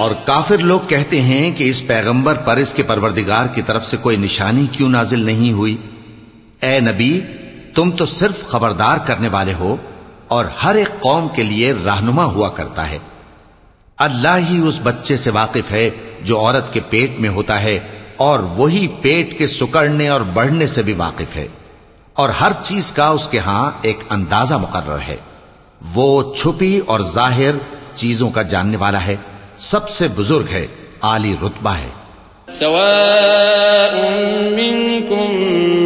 और काफिर लोग कहते हैं कि इस पैगंबर पर इसके परवरदिगार की तरफ़ से कोई निशानी क्यों नाजिल नहीं हुई? ए नबी, तुम तो सिर्फ़ खबरदार करने वाले हो और हर एक कौम के लिए रहनुमा हुआ करता है। अल्लाह ही उस बच्चे से वाकिफ है जो औरत के पेट में होता है और वही पेट के सुकड़ने और बढ़ने से भी वाकिफ है। और हर चीज़ का उसके यहाँ एक अंदाज़ा मुकर्र है। वो छुपी और ज़ाहिर चीज़ों का जानने वाला है। सबसे बुजुर्ग है आली रुतबा है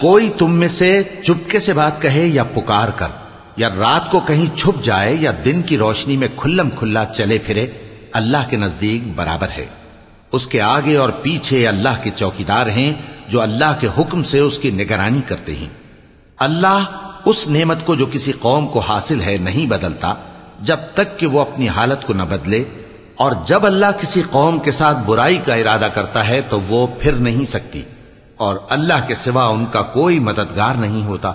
कोई तुम में से चुपके से बात कहे या पुकार कर या रात को कहीं छुप जाए या दिन की रोशनी में खुल्लम खुल्ला चले फिरे अल्लाह के नजदीक बराबर है उसके आगे और पीछे अल्लाह के चौकीदार हैं जो अल्लाह के हुक्म से उसकी निगरानी करते हैं अल्लाह उस नेमत को जो किसी कौम को हासिल है नहीं बदलता जब तक कि वो अपनी हालत को न बदले और जब अल्लाह किसी कौम के साथ बुराई का इरादा करता है तो वो फिर नहीं सकती और अल्लाह के सिवा उनका कोई मददगार नहीं होता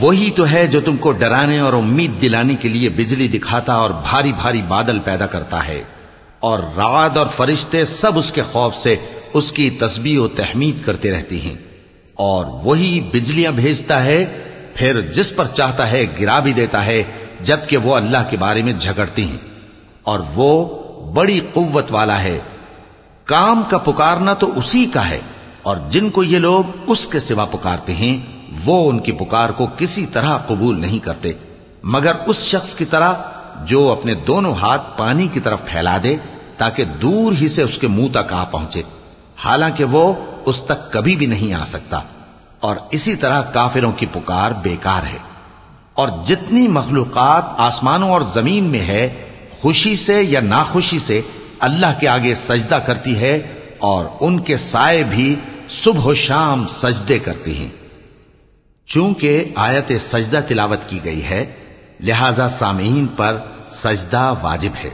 वही तो है जो तुमको डराने और उम्मीद दिलाने के लिए बिजली दिखाता और भारी भारी बादल पैदा करता है। और राद और फरिश्ते सब उसके खौफ से उसकी तस्बी और तहमीद करते रहती हैं। और वही बिजलियाँ भेजता है, फिर जिस पर चाहता है गिरा भी देता है, जबकि वो अल्लाह के बारे में झगड़ती हैं। और वो बड़ी कुव्वत वाला है काम का पुकारना तो उसी का है, और जिनको ये लोग उसके सिवा पुकारते हैं, वो उनकी पुकार को किसी तरह कबूल नहीं करते। मगर उस शख्स की तरह, जो अपने दोनों हाथ पानी की तरफ़ फैला दे, ताकि दूर ही से उसके मुँह तक आ पहुँचे। हालाँकि वो उस तक कभी भी नहीं आ सकता, और इसी तरह काफिरों की पुकार बेकार है। और जितनी मखलूकत आसमानों और ज़मीन में है, खुशी से या नाखुशी से अल्लाह के आगे सजदा करती है और उनके साय भी सुबह शाम सजदे करती हैं चूंकि आयत सजदा तिलावत की गई है लिहाजा सामीन पर सजदा वाजिब है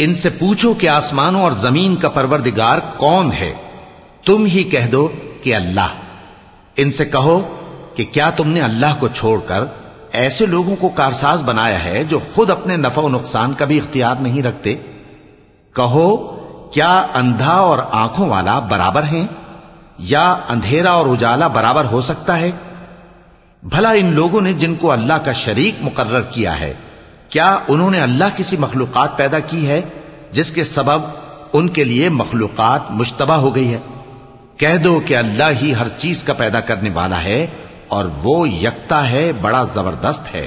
इनसे पूछो कि आसमानों और जमीन का परवरदिगार कौन है तुम ही कह दो कि अल्लाह इनसे कहो कि क्या तुमने अल्लाह को छोड़कर ऐसे लोगों को कारसाज बनाया है जो खुद अपने नफा नुकसान का भी इख्तियार नहीं रखते? कहो, क्या अंधा और आँखों वाला बराबर हैं? या अंधेरा और उजाला बराबर हो सकता है? भला इन लोगों ने जिनको अल्लाह का शरीक मुकर्र किया है, क्या उन्होंने अल्लाह किसी मखलूकत पैदा की है, जिसके सबब उनके लिए मखलूकत मुशतबा हो गई है? कह दो कि अल्लाह ही हर चीज़ का पैदा करने वाला है और वो यकता है बड़ा जबरदस्त है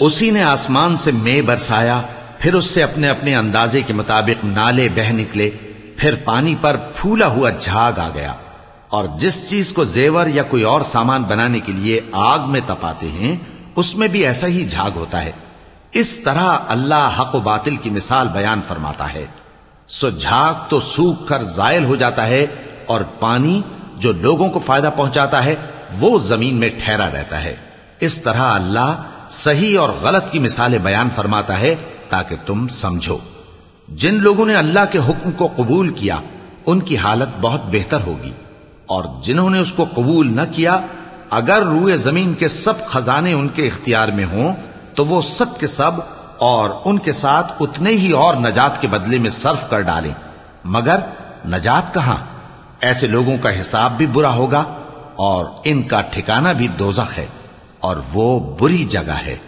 उसी ने आसमान से मे बरसाया फिर उससे अपने अपने अंदाजे के मुताबिक नाले बह निकले फिर पानी पर फूला हुआ झाग आ गया और जिस चीज़ को जेवर या कोई और सामान बनाने के लिए आग में तपाते हैं, उसमें भी ऐसा ही झाग होता है। इस तरह अल्लाह हक बातिल की मिसाल बयान फरमाता है। सो झाग तो सूख कर जायल हो जाता है और पानी जो लोगों को फ़ायदा पहुंचाता है, वो ज़मीन में ठहरा रहता है। इस तरह अल्लाह सही और गलत की मिसालें बयान फरमाता है ताकि तुम समझो। जिन लोगों ने अल्लाह के हुक्म को कबूल किया, उनकी हालत बहुत बेहतर होगी। और जिन्होंने उसको कबूल न किया, अगर रूए ज़मीन के सब खजाने उनके इख्तियार में हों तो वो सब के सब और उनके साथ उतने ही और नजात के बदले में सर्फ कर डालें। मगर नजात कहाँ? ऐसे लोगों का हिसाब भी बुरा होगा और इनका ठिकाना भी दोजख है और वो बुरी जगह है।